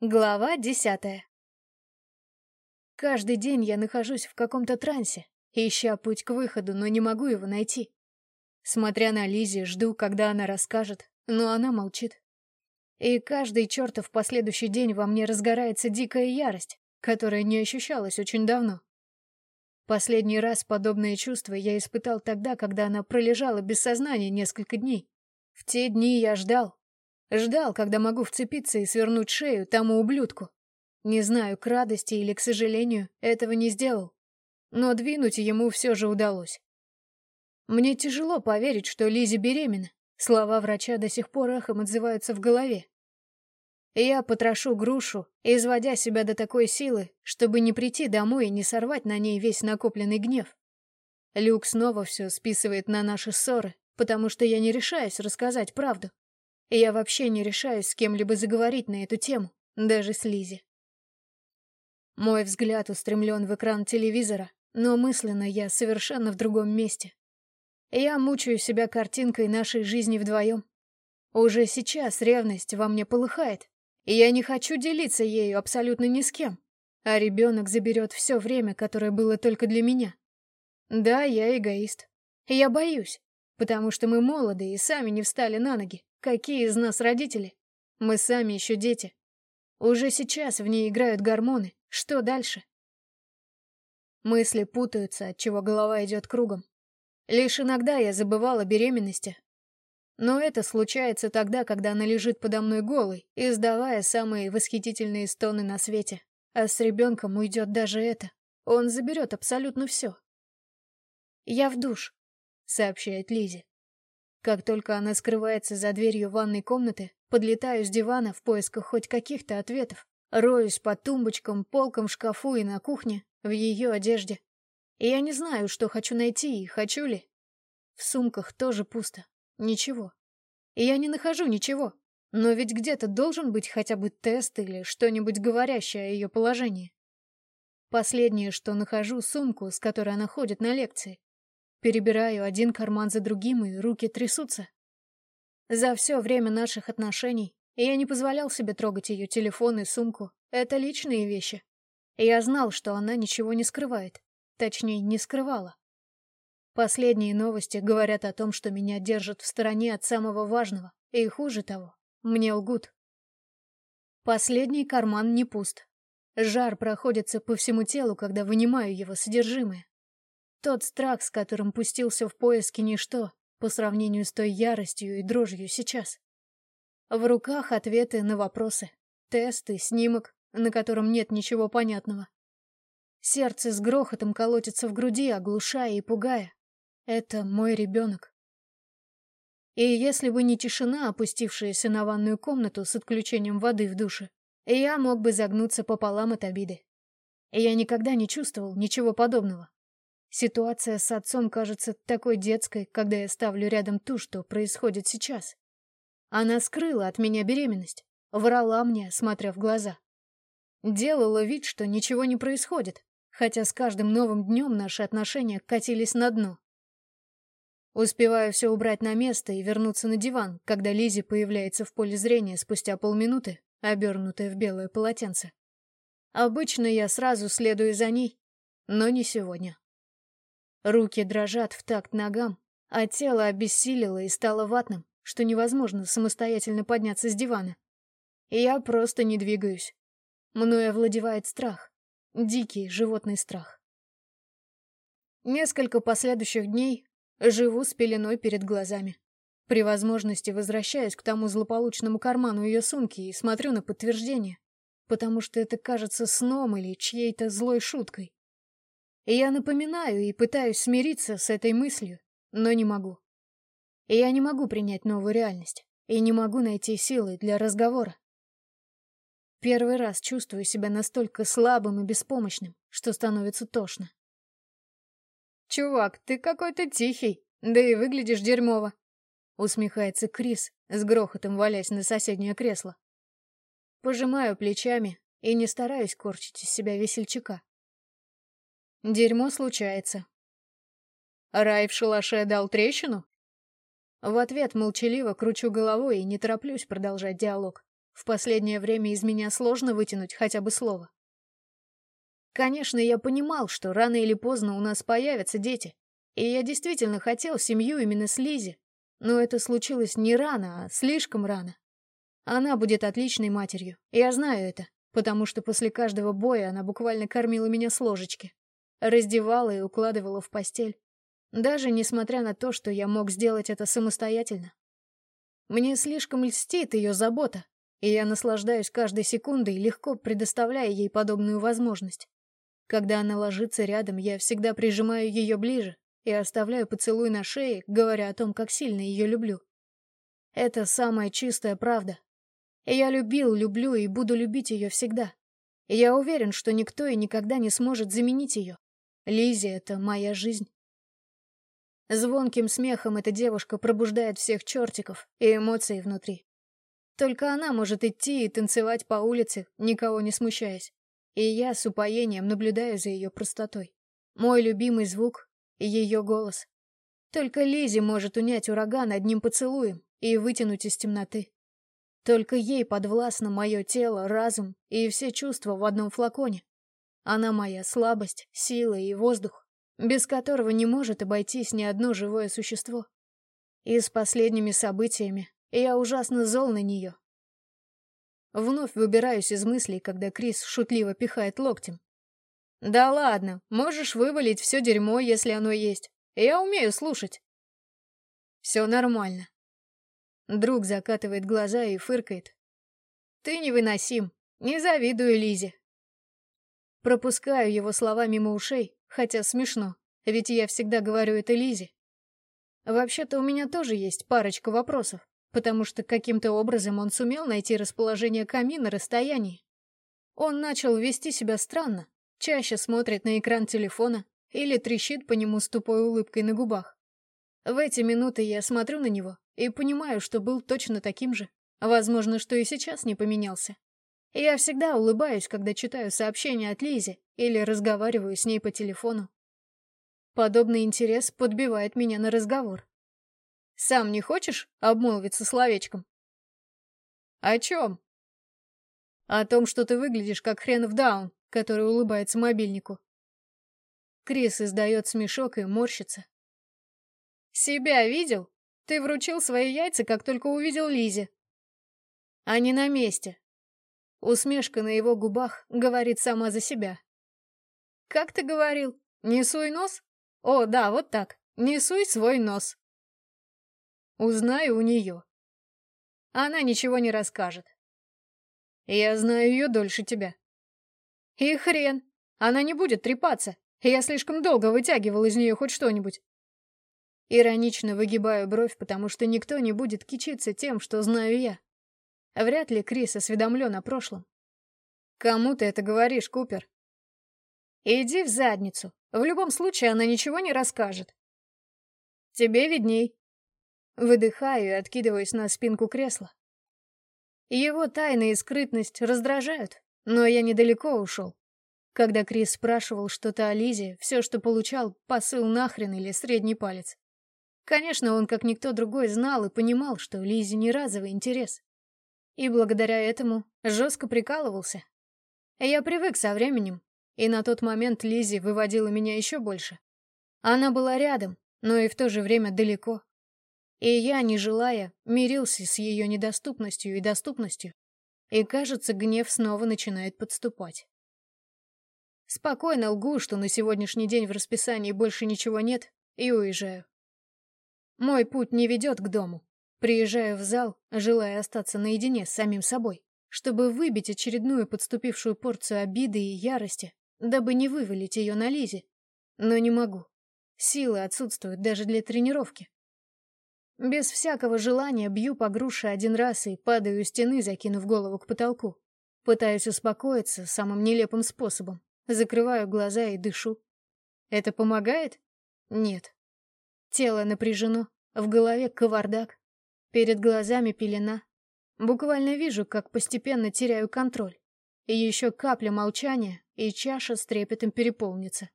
Глава десятая. Каждый день я нахожусь в каком-то трансе, ища путь к выходу, но не могу его найти. Смотря на Лизи, жду, когда она расскажет, но она молчит. И каждый чертов последующий день во мне разгорается дикая ярость, которая не ощущалась очень давно. Последний раз подобное чувство я испытал тогда, когда она пролежала без сознания несколько дней. В те дни я ждал, Ждал, когда могу вцепиться и свернуть шею тому ублюдку. Не знаю, к радости или к сожалению, этого не сделал. Но двинуть ему все же удалось. Мне тяжело поверить, что Лизи беременна. Слова врача до сих пор эхом отзываются в голове. Я потрошу грушу, изводя себя до такой силы, чтобы не прийти домой и не сорвать на ней весь накопленный гнев. Люк снова все списывает на наши ссоры, потому что я не решаюсь рассказать правду я вообще не решаюсь с кем-либо заговорить на эту тему, даже с Лизи. Мой взгляд устремлен в экран телевизора, но мысленно я совершенно в другом месте. Я мучаю себя картинкой нашей жизни вдвоем. Уже сейчас ревность во мне полыхает, и я не хочу делиться ею абсолютно ни с кем, а ребенок заберет все время, которое было только для меня. Да, я эгоист. Я боюсь, потому что мы молоды и сами не встали на ноги. Какие из нас родители? Мы сами еще дети. Уже сейчас в ней играют гормоны. Что дальше? Мысли путаются, отчего голова идет кругом. Лишь иногда я забывала о беременности. Но это случается тогда, когда она лежит подо мной голой, издавая самые восхитительные стоны на свете. А с ребенком уйдет даже это. Он заберет абсолютно все. «Я в душ», — сообщает Лизи. Как только она скрывается за дверью ванной комнаты, подлетаю с дивана в поисках хоть каких-то ответов. Роюсь по тумбочкам, полкам шкафу и на кухне, в ее одежде. И я не знаю, что хочу найти и хочу ли. В сумках тоже пусто. Ничего. И я не нахожу ничего. Но ведь где-то должен быть хотя бы тест или что-нибудь говорящее о ее положении. Последнее, что нахожу, сумку, с которой она ходит на лекции. Перебираю один карман за другим, и руки трясутся. За все время наших отношений я не позволял себе трогать ее телефон и сумку. Это личные вещи. Я знал, что она ничего не скрывает. Точнее, не скрывала. Последние новости говорят о том, что меня держат в стороне от самого важного. И хуже того, мне лгут. Последний карман не пуст. Жар проходится по всему телу, когда вынимаю его содержимое. Тот страх, с которым пустился в поиски ничто, по сравнению с той яростью и дрожью сейчас. В руках ответы на вопросы, тесты, снимок, на котором нет ничего понятного. Сердце с грохотом колотится в груди, оглушая и пугая. Это мой ребенок. И если бы не тишина, опустившаяся на ванную комнату с отключением воды в душе, я мог бы загнуться пополам от обиды. Я никогда не чувствовал ничего подобного. Ситуация с отцом кажется такой детской, когда я ставлю рядом ту, что происходит сейчас. Она скрыла от меня беременность, врала мне, смотря в глаза. Делала вид, что ничего не происходит, хотя с каждым новым днем наши отношения катились на дно. Успеваю все убрать на место и вернуться на диван, когда Лизи появляется в поле зрения спустя полминуты, обернутая в белое полотенце. Обычно я сразу следую за ней, но не сегодня. Руки дрожат в такт ногам, а тело обессилило и стало ватным, что невозможно самостоятельно подняться с дивана. Я просто не двигаюсь. Мною овладевает страх. Дикий животный страх. Несколько последующих дней живу с пеленой перед глазами. При возможности возвращаюсь к тому злополучному карману ее сумки и смотрю на подтверждение, потому что это кажется сном или чьей-то злой шуткой. Я напоминаю и пытаюсь смириться с этой мыслью, но не могу. Я не могу принять новую реальность, и не могу найти силы для разговора. Первый раз чувствую себя настолько слабым и беспомощным, что становится тошно. «Чувак, ты какой-то тихий, да и выглядишь дерьмово», — усмехается Крис, с грохотом валясь на соседнее кресло. Пожимаю плечами и не стараюсь корчить из себя весельчака. Дерьмо случается. Рай в шалаше дал трещину? В ответ молчаливо кручу головой и не тороплюсь продолжать диалог. В последнее время из меня сложно вытянуть хотя бы слово. Конечно, я понимал, что рано или поздно у нас появятся дети. И я действительно хотел семью именно с Лизи. Но это случилось не рано, а слишком рано. Она будет отличной матерью. Я знаю это, потому что после каждого боя она буквально кормила меня с ложечки. Раздевала и укладывала в постель. Даже несмотря на то, что я мог сделать это самостоятельно. Мне слишком льстит ее забота, и я наслаждаюсь каждой секундой, легко предоставляя ей подобную возможность. Когда она ложится рядом, я всегда прижимаю ее ближе и оставляю поцелуй на шее, говоря о том, как сильно ее люблю. Это самая чистая правда. Я любил, люблю и буду любить ее всегда. я уверен, что никто и никогда не сможет заменить ее. Лизи — это моя жизнь. Звонким смехом эта девушка пробуждает всех чертиков и эмоции внутри. Только она может идти и танцевать по улице, никого не смущаясь. И я с упоением наблюдаю за ее простотой. Мой любимый звук — ее голос. Только Лизи может унять ураган одним поцелуем и вытянуть из темноты. Только ей подвластно мое тело, разум и все чувства в одном флаконе. Она моя слабость, сила и воздух без которого не может обойтись ни одно живое существо. И с последними событиями я ужасно зол на нее. Вновь выбираюсь из мыслей, когда Крис шутливо пихает локтем. «Да ладно, можешь вывалить все дерьмо, если оно есть. Я умею слушать». «Все нормально». Друг закатывает глаза и фыркает. «Ты невыносим. Не завидую Лизе». Пропускаю его слова мимо ушей, Хотя смешно, ведь я всегда говорю это Лизе. Вообще-то у меня тоже есть парочка вопросов, потому что каким-то образом он сумел найти расположение камина на расстоянии. Он начал вести себя странно, чаще смотрит на экран телефона или трещит по нему с тупой улыбкой на губах. В эти минуты я смотрю на него и понимаю, что был точно таким же. Возможно, что и сейчас не поменялся. Я всегда улыбаюсь, когда читаю сообщения от Лизи или разговариваю с ней по телефону. Подобный интерес подбивает меня на разговор. Сам не хочешь обмолвиться словечком? О чем? О том, что ты выглядишь как хрен в даун, который улыбается мобильнику. Крис издает смешок и морщится. Себя видел? Ты вручил свои яйца, как только увидел Лизи. Они на месте, Усмешка на его губах говорит сама за себя. «Как ты говорил? Не суй нос?» «О, да, вот так. Не суй свой нос». Узнаю у нее. Она ничего не расскажет. Я знаю ее дольше тебя. И хрен. Она не будет трепаться. Я слишком долго вытягивал из нее хоть что-нибудь. Иронично выгибаю бровь, потому что никто не будет кичиться тем, что знаю я. Вряд ли Крис осведомлен о прошлом. Кому ты это говоришь, Купер? Иди в задницу. В любом случае она ничего не расскажет. Тебе видней. Выдыхаю и откидываюсь на спинку кресла. Его тайна и скрытность раздражают, но я недалеко ушел. Когда Крис спрашивал что-то о Лизе, все, что получал, посыл нахрен или средний палец. Конечно, он, как никто другой, знал и понимал, что Лизе не разовый интерес и благодаря этому жестко прикалывался. Я привык со временем, и на тот момент Лизи выводила меня еще больше. Она была рядом, но и в то же время далеко. И я, не желая, мирился с ее недоступностью и доступностью. И, кажется, гнев снова начинает подступать. Спокойно лгу, что на сегодняшний день в расписании больше ничего нет, и уезжаю. Мой путь не ведет к дому. Приезжаю в зал, желая остаться наедине с самим собой, чтобы выбить очередную подступившую порцию обиды и ярости, дабы не вывалить ее на Лизе. Но не могу. Силы отсутствуют даже для тренировки. Без всякого желания бью по груше один раз и падаю у стены, закинув голову к потолку. Пытаюсь успокоиться самым нелепым способом. Закрываю глаза и дышу. Это помогает? Нет. Тело напряжено, в голове кавардак, Перед глазами пелена. Буквально вижу, как постепенно теряю контроль. И еще капля молчания, и чаша с трепетом переполнится.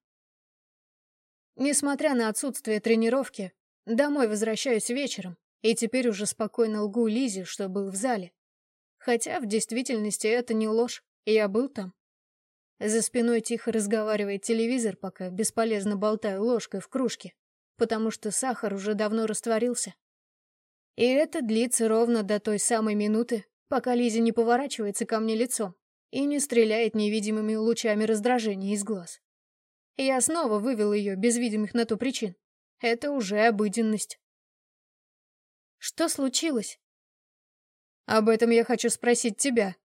Несмотря на отсутствие тренировки, домой возвращаюсь вечером, и теперь уже спокойно лгу Лизе, что был в зале. Хотя в действительности это не ложь, я был там. За спиной тихо разговаривает телевизор, пока бесполезно болтаю ложкой в кружке, потому что сахар уже давно растворился. И это длится ровно до той самой минуты, пока Лиза не поворачивается ко мне лицом и не стреляет невидимыми лучами раздражения из глаз. Я снова вывел ее без видимых на то причин. Это уже обыденность. Что случилось? Об этом я хочу спросить тебя.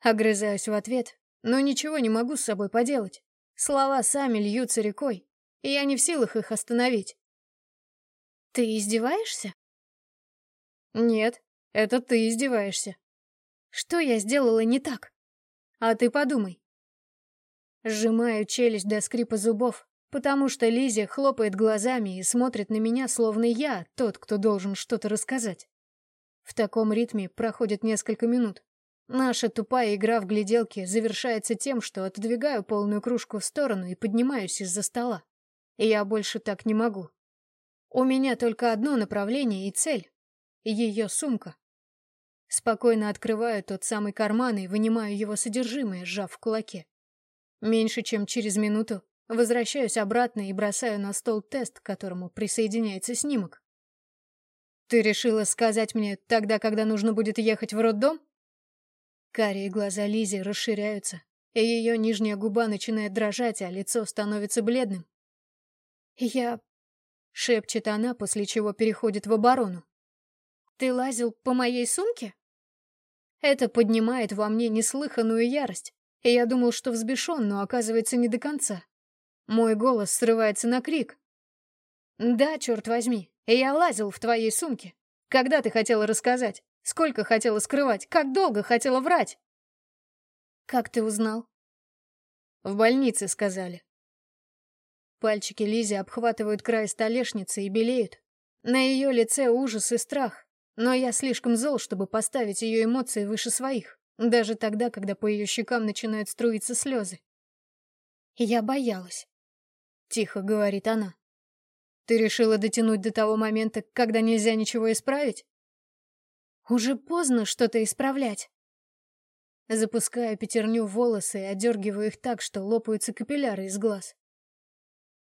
Огрызаюсь в ответ, но ничего не могу с собой поделать. Слова сами льются рекой, и я не в силах их остановить. Ты издеваешься? Нет, это ты издеваешься. Что я сделала не так? А ты подумай. Сжимаю челюсть до скрипа зубов, потому что Лизия хлопает глазами и смотрит на меня, словно я тот, кто должен что-то рассказать. В таком ритме проходит несколько минут. Наша тупая игра в гляделки завершается тем, что отодвигаю полную кружку в сторону и поднимаюсь из-за стола. И я больше так не могу. У меня только одно направление и цель — ее сумка. Спокойно открываю тот самый карман и вынимаю его содержимое, сжав в кулаке. Меньше чем через минуту возвращаюсь обратно и бросаю на стол тест, к которому присоединяется снимок. «Ты решила сказать мне тогда, когда нужно будет ехать в роддом?» Карие глаза Лизи расширяются, и ее нижняя губа начинает дрожать, а лицо становится бледным. «Я...» — шепчет она, после чего переходит в оборону. Ты лазил по моей сумке? Это поднимает во мне неслыханную ярость, и я думал, что взбешен, но оказывается не до конца. Мой голос срывается на крик. «Да, черт возьми, я лазил в твоей сумке. Когда ты хотела рассказать? Сколько хотела скрывать? Как долго хотела врать?» «Как ты узнал?» «В больнице сказали». Пальчики Лизи обхватывают край столешницы и белеют. На ее лице ужас и страх. Но я слишком зол, чтобы поставить ее эмоции выше своих, даже тогда, когда по ее щекам начинают струиться слезы. «Я боялась», — тихо говорит она. «Ты решила дотянуть до того момента, когда нельзя ничего исправить?» «Уже поздно что-то исправлять». Запускаю пятерню в волосы и одергиваю их так, что лопаются капилляры из глаз.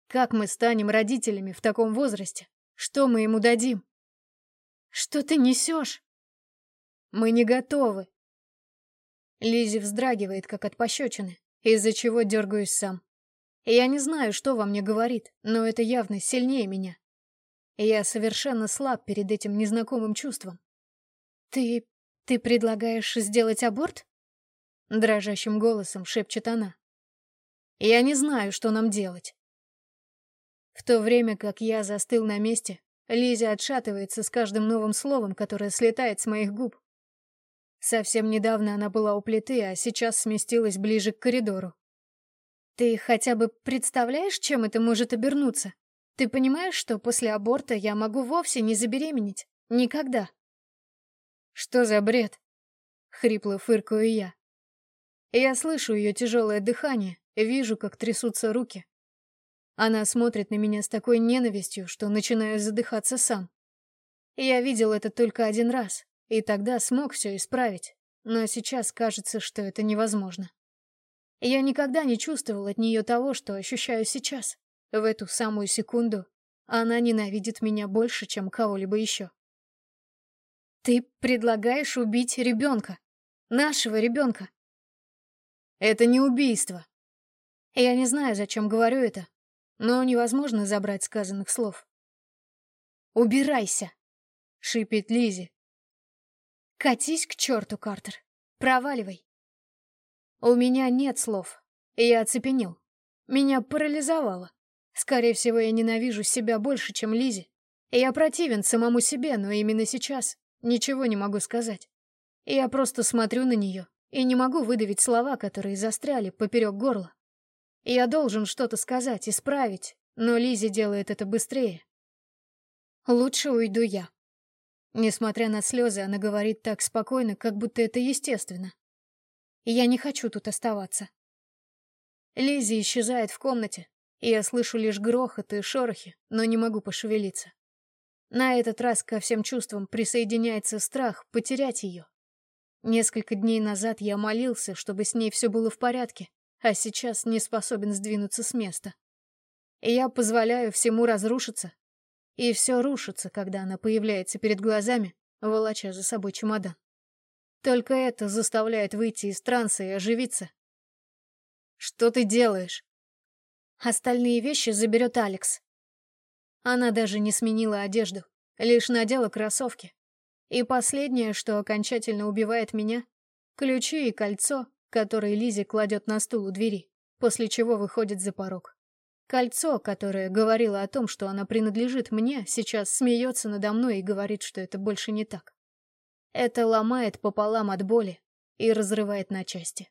«Как мы станем родителями в таком возрасте? Что мы ему дадим?» Что ты несешь? Мы не готовы. Лизи вздрагивает, как от пощечины, из-за чего дергаюсь сам. Я не знаю, что во мне говорит, но это явно сильнее меня. Я совершенно слаб перед этим незнакомым чувством. «Ты... ты предлагаешь сделать аборт?» Дрожащим голосом шепчет она. «Я не знаю, что нам делать». В то время как я застыл на месте, Лиза отшатывается с каждым новым словом, которое слетает с моих губ. Совсем недавно она была у плиты, а сейчас сместилась ближе к коридору. Ты хотя бы представляешь, чем это может обернуться? Ты понимаешь, что после аборта я могу вовсе не забеременеть? Никогда. Что за бред? Хрипло фыркаю я. Я слышу ее тяжелое дыхание, вижу, как трясутся руки. Она смотрит на меня с такой ненавистью, что начинаю задыхаться сам. Я видел это только один раз, и тогда смог все исправить, но сейчас кажется, что это невозможно. Я никогда не чувствовал от нее того, что ощущаю сейчас. В эту самую секунду она ненавидит меня больше, чем кого-либо еще. Ты предлагаешь убить ребенка. Нашего ребенка. Это не убийство. Я не знаю, зачем говорю это, но невозможно забрать сказанных слов. «Убирайся!» — шипит Лизи. «Катись к черту, Картер! Проваливай!» У меня нет слов, я оцепенел. Меня парализовало. Скорее всего, я ненавижу себя больше, чем Лизи. Я противен самому себе, но именно сейчас ничего не могу сказать. Я просто смотрю на нее и не могу выдавить слова, которые застряли поперек горла. Я должен что-то сказать, исправить, но Лизи делает это быстрее. Лучше уйду я. Несмотря на слезы, она говорит так спокойно, как будто это естественно. Я не хочу тут оставаться. Лизи исчезает в комнате, и я слышу лишь грохот и шорохи, но не могу пошевелиться. На этот раз ко всем чувствам присоединяется страх потерять ее. Несколько дней назад я молился, чтобы с ней все было в порядке, а сейчас не способен сдвинуться с места. И я позволяю всему разрушиться. И все рушится, когда она появляется перед глазами, волоча за собой чемодан. Только это заставляет выйти из транса и оживиться. «Что ты делаешь?» Остальные вещи заберет Алекс. Она даже не сменила одежду, лишь надела кроссовки. И последнее, что окончательно убивает меня — ключи и кольцо, которые Лизи кладет на стул у двери, после чего выходит за порог. Кольцо, которое говорило о том, что она принадлежит мне, сейчас смеется надо мной и говорит, что это больше не так. Это ломает пополам от боли и разрывает на части.